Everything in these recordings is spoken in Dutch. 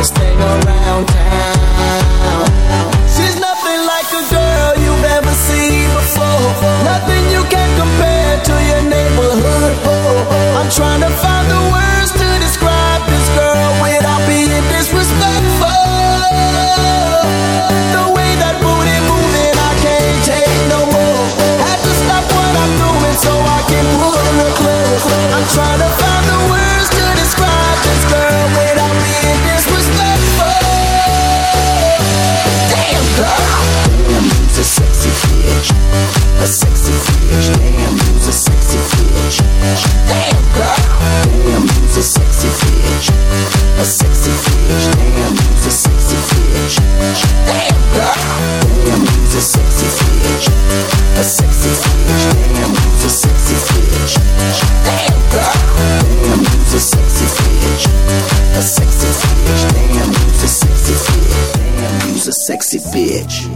baddest thing around town. She's nothing like a girl you've ever seen before. Nothing you can compare to your neighborhood. I'm trying to find bitch, a sexy bitch. Damn you's a sexy bitch. Damn girl, damn you's a sexy bitch, a sexy bitch. Damn you's a sexy bitch. Damn girl, damn you's a sexy bitch, a sexy bitch. Damn you's a sexy bitch. Damn girl, damn you's a sexy bitch, a sexy bitch. Damn you's a sexy bitch. Damn you's a sexy bitch.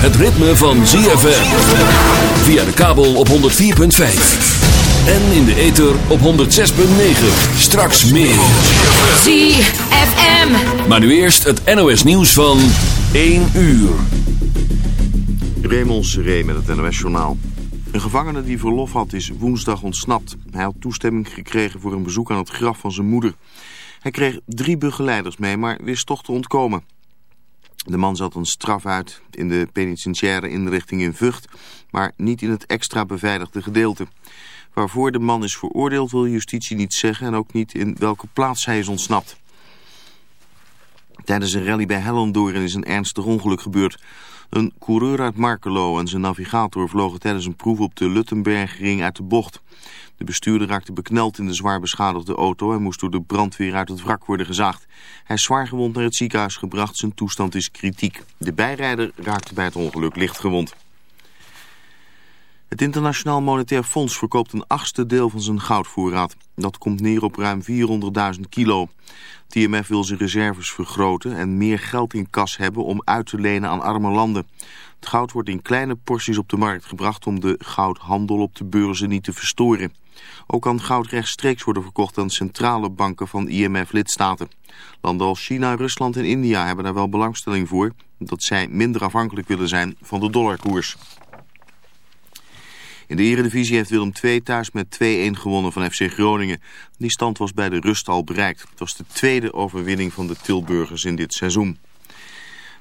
Het ritme van ZFM. Via de kabel op 104.5. En in de ether op 106.9. Straks meer. ZFM. Maar nu eerst het NOS nieuws van 1 uur. Raymond Seré met het NOS-journaal. Een gevangene die verlof had is woensdag ontsnapt. Hij had toestemming gekregen voor een bezoek aan het graf van zijn moeder. Hij kreeg drie begeleiders mee, maar wist toch te ontkomen. De man zat een straf uit in de penitentiaire inrichting in Vught, maar niet in het extra beveiligde gedeelte. Waarvoor de man is veroordeeld wil justitie niet zeggen en ook niet in welke plaats hij is ontsnapt. Tijdens een rally bij Hellendoorn is een ernstig ongeluk gebeurd. Een coureur uit Markelo en zijn navigator vlogen tijdens een proef op de Luttenbergring uit de bocht. De bestuurder raakte bekneld in de zwaar beschadigde auto en moest door de brandweer uit het wrak worden gezaagd. Hij is zwaar gewond naar het ziekenhuis gebracht, zijn toestand is kritiek. De bijrijder raakte bij het ongeluk licht gewond. Het Internationaal Monetair Fonds verkoopt een achtste deel van zijn goudvoorraad. Dat komt neer op ruim 400.000 kilo. Het IMF wil zijn reserves vergroten en meer geld in kas hebben om uit te lenen aan arme landen. Het goud wordt in kleine porties op de markt gebracht om de goudhandel op de beurzen niet te verstoren. Ook kan goud rechtstreeks worden verkocht aan centrale banken van IMF-lidstaten. Landen als China, Rusland en India hebben daar wel belangstelling voor... dat zij minder afhankelijk willen zijn van de dollarkoers. In de eredivisie heeft Willem II thuis met 2-1 gewonnen van FC Groningen. Die stand was bij de rust al bereikt. Het was de tweede overwinning van de Tilburgers in dit seizoen.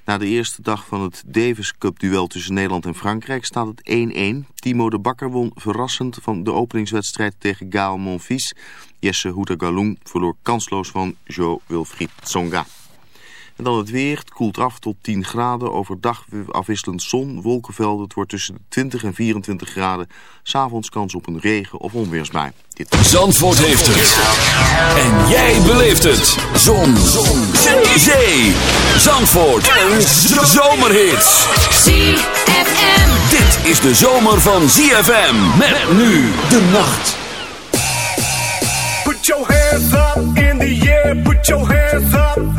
Na de eerste dag van het Davis Cup duel tussen Nederland en Frankrijk staat het 1-1. Timo de Bakker won verrassend van de openingswedstrijd tegen Gaal Monfils. Jesse Houda-Galung verloor kansloos van Jo Wilfried Tsonga. En dan het weer. Het koelt af tot 10 graden. Overdag afwisselend zon, wolkenvelden. Het wordt tussen de 20 en 24 graden. S'avonds kans op een regen- of onweersbui. Dit Zandvoort heeft het. En jij beleeft het. Zon. Zon. Zee. Zandvoort. Een zomerhit. ZFM. Dit is de zomer van ZFM. Met nu de nacht. Put your hands up in the air. Put your hands up.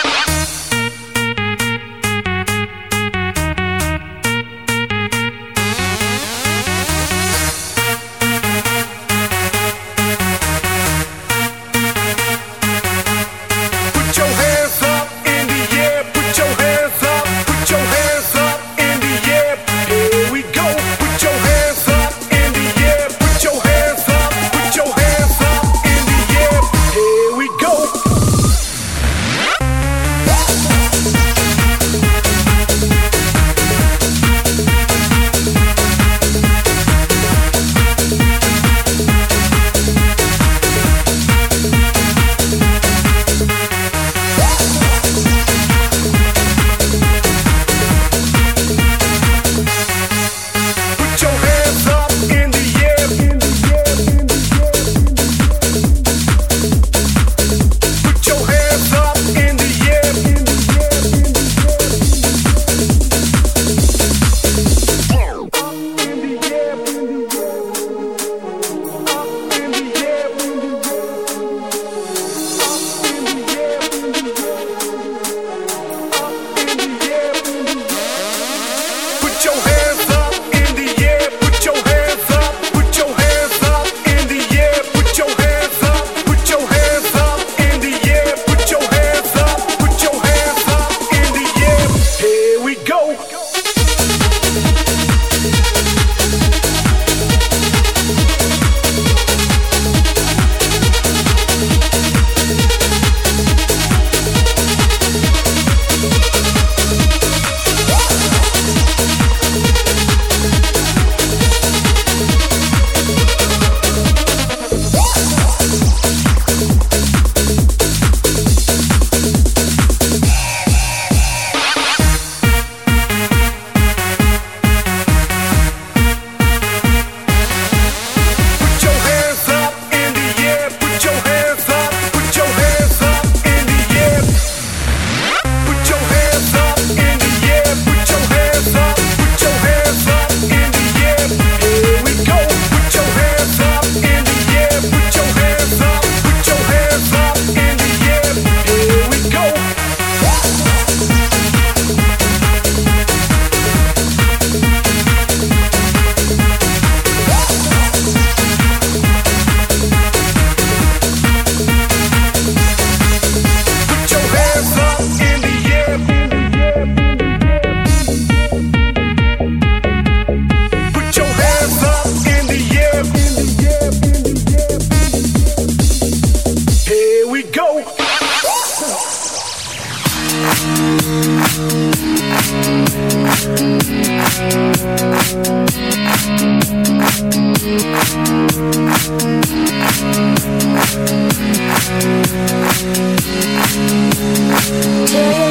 We go.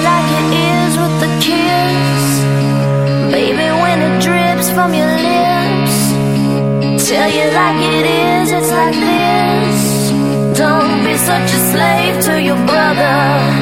Like it is with the kiss. Baby, when it drips from your lips. Tell you like it is, it's like this. Don't be such a slave to your brother.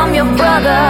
I'm your brother.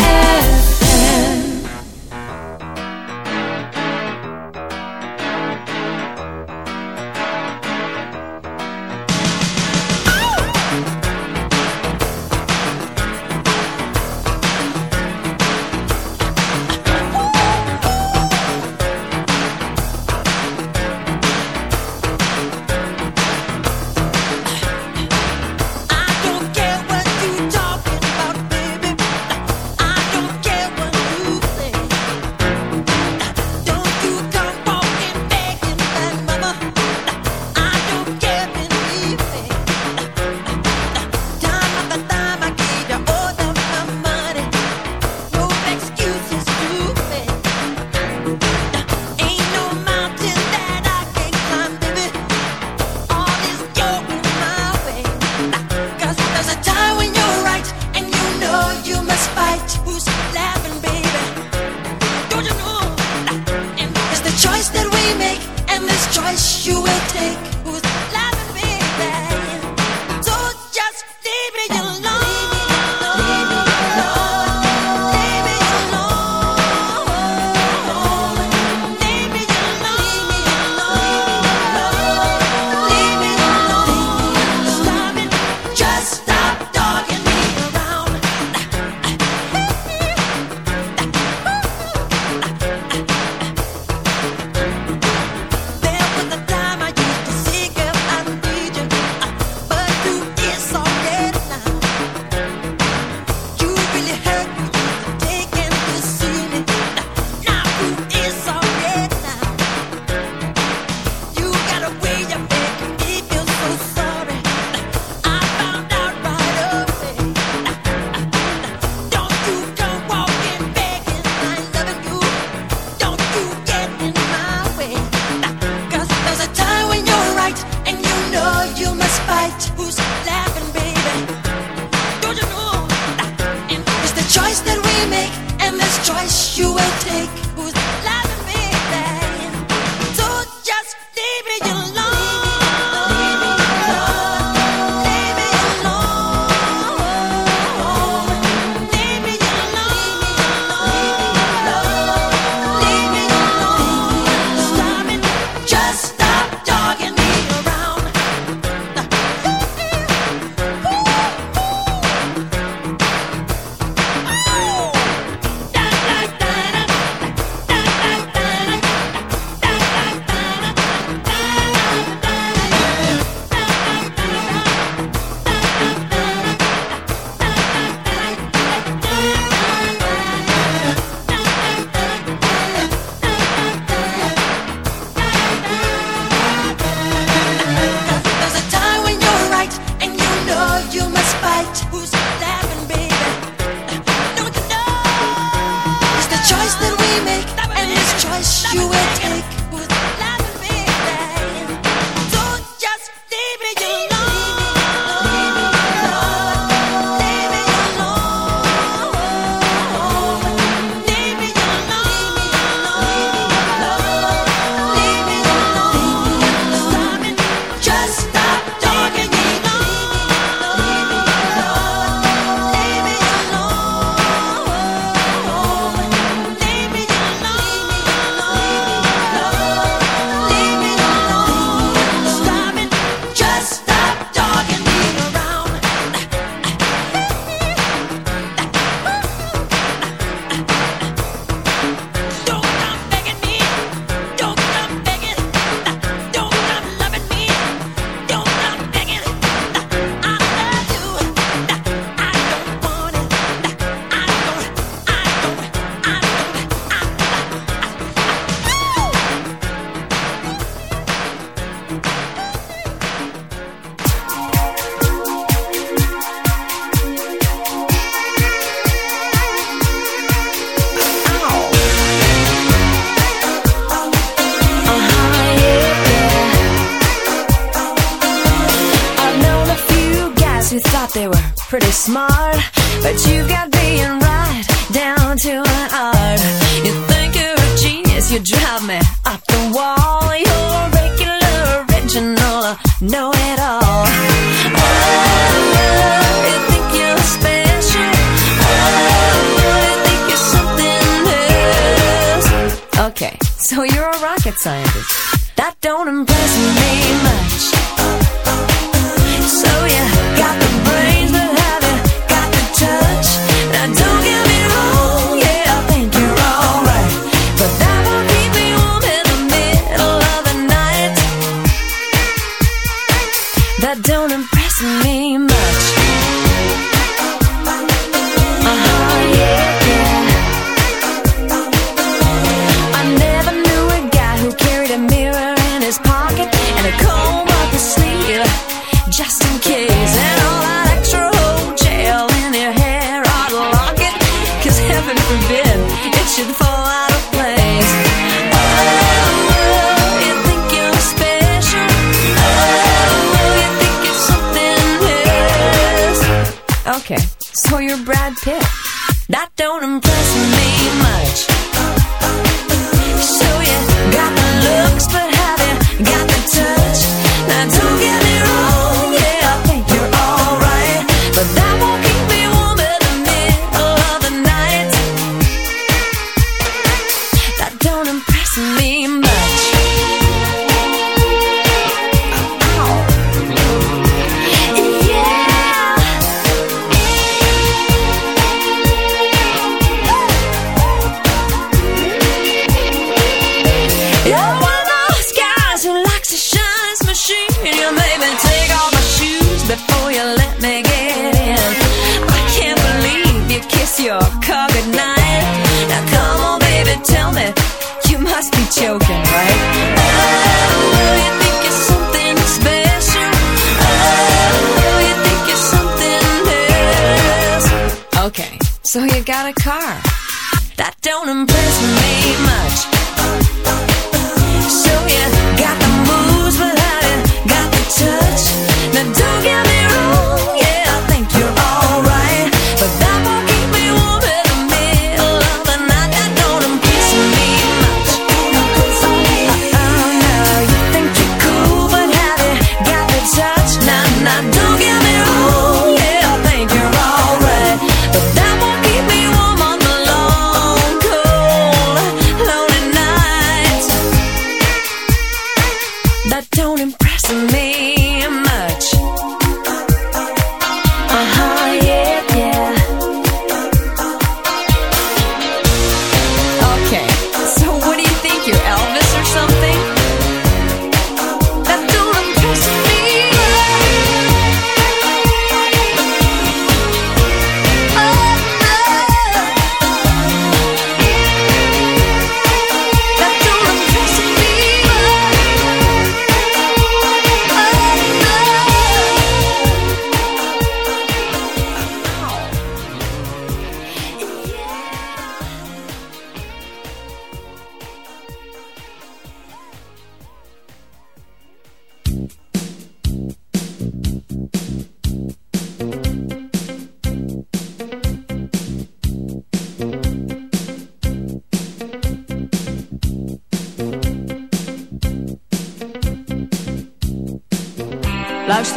smart, but you've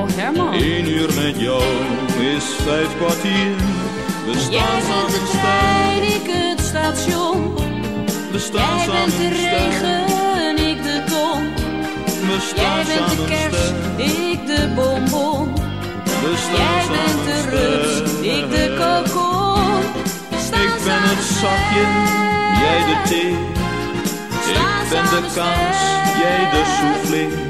Oh Herman. Eén uur met jou is vijf kwartier. We staan Jij bent de trein, ik het station. We staan Jij bent de regen, ik de ton. We staan Jij bent de kerst, ik de bonbon. We staan Jij bent de rups, ik de kokon. Ik ben het zakje, jij de thee. Ik ben de kans, jij de soufflé.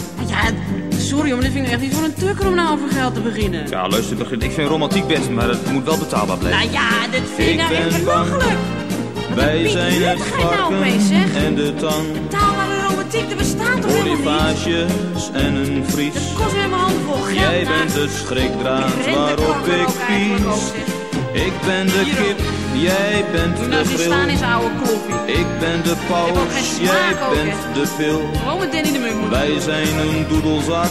Sorry, maar dit vind ik echt niet voor een tukker om nou over geld te beginnen. Ja, luister, begin- ik vind romantiek best, maar het moet wel betaalbaar blijven. Nou ja, dit vind ik Ik nou echt belachelijk. Wij zijn het nou varken en de tang. Betaalbare romantiek, er bestaat toch helemaal niet? En een vries. Dat kost weer mijn handen vol geld. Jij bent de schrikdraad Ik de waarop ik pies. Ik ben de kip, jij bent Doe de nou eens staan in zijn oude kloffie. Ik ben de smaak jij bent de pil. Gewoon met Danny de Munk Wij zijn een doedelzak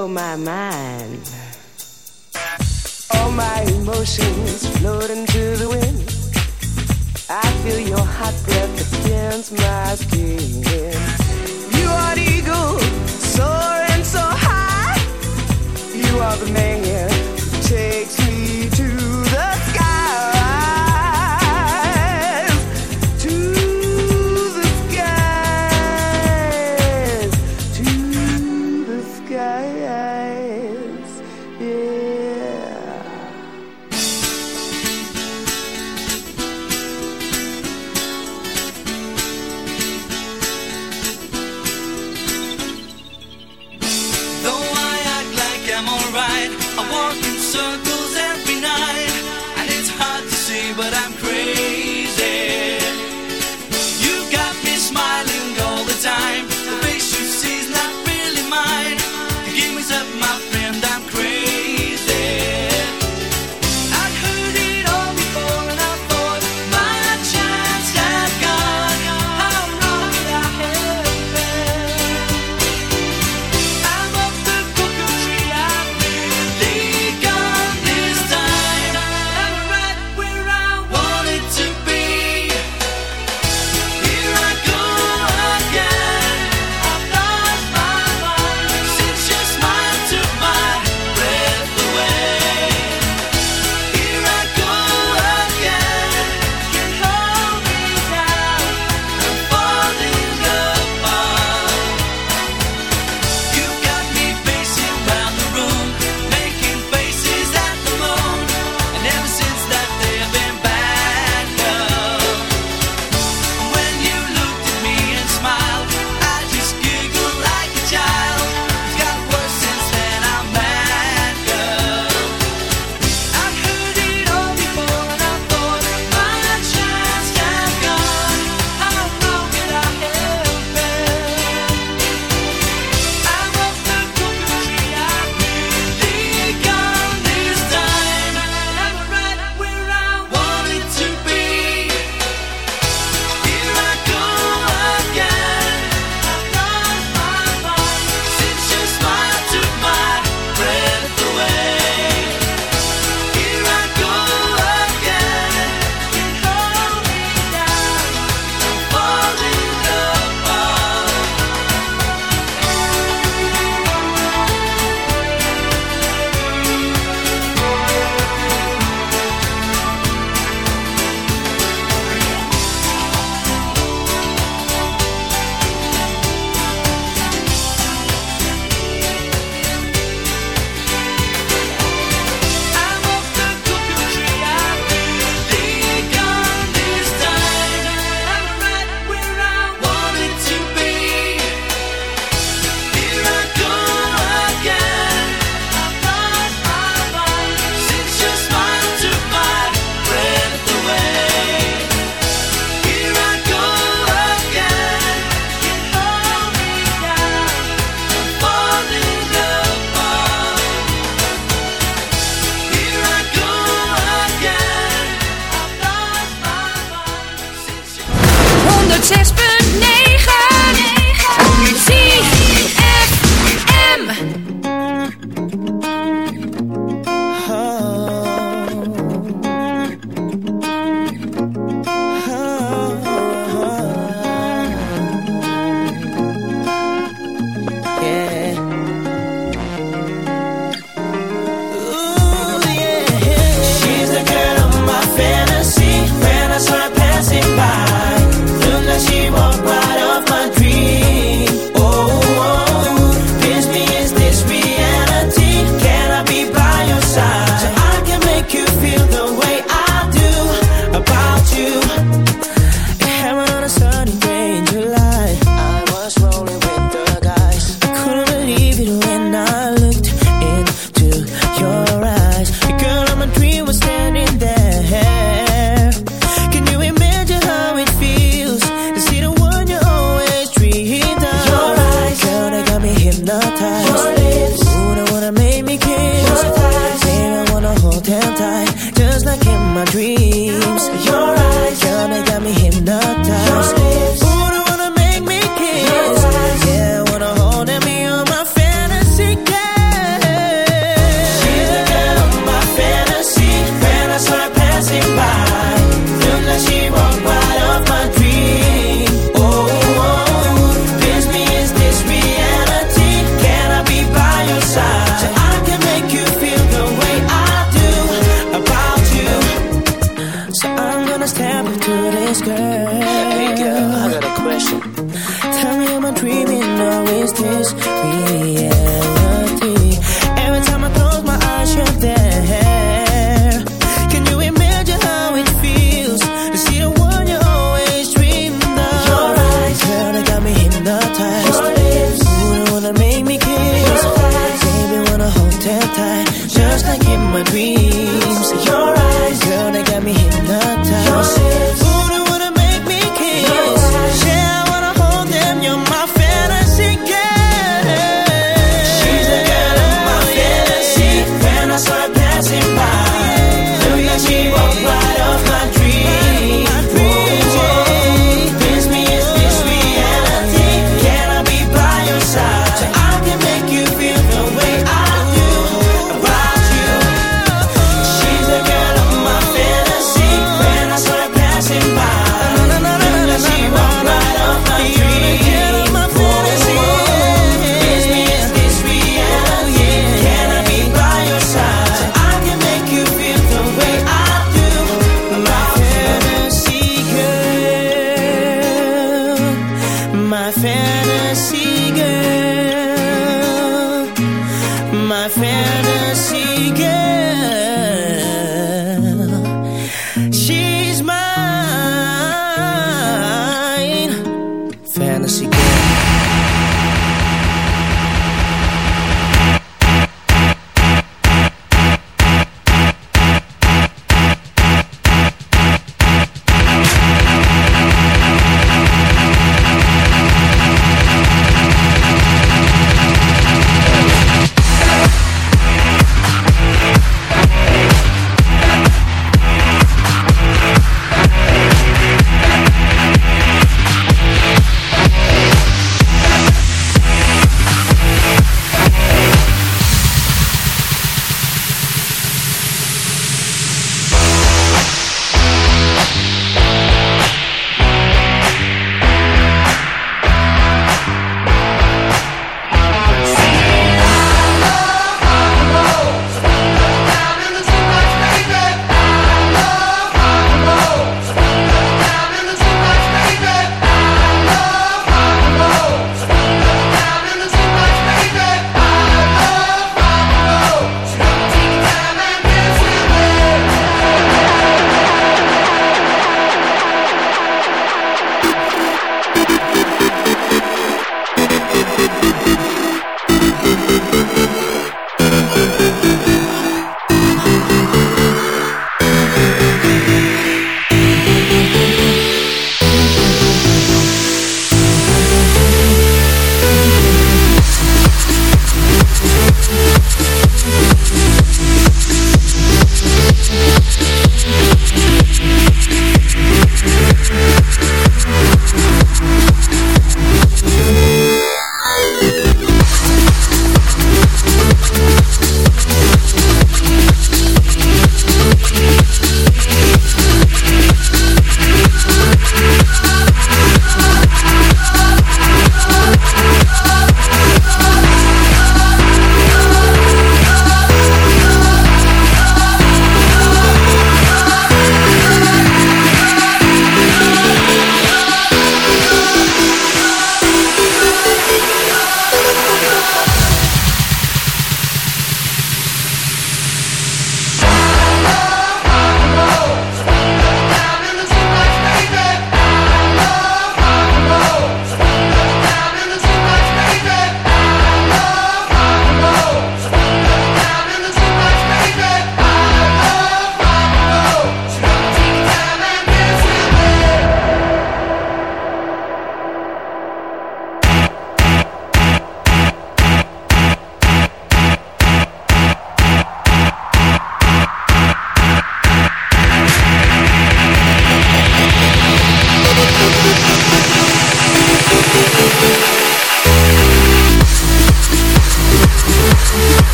oh my, my. The skies.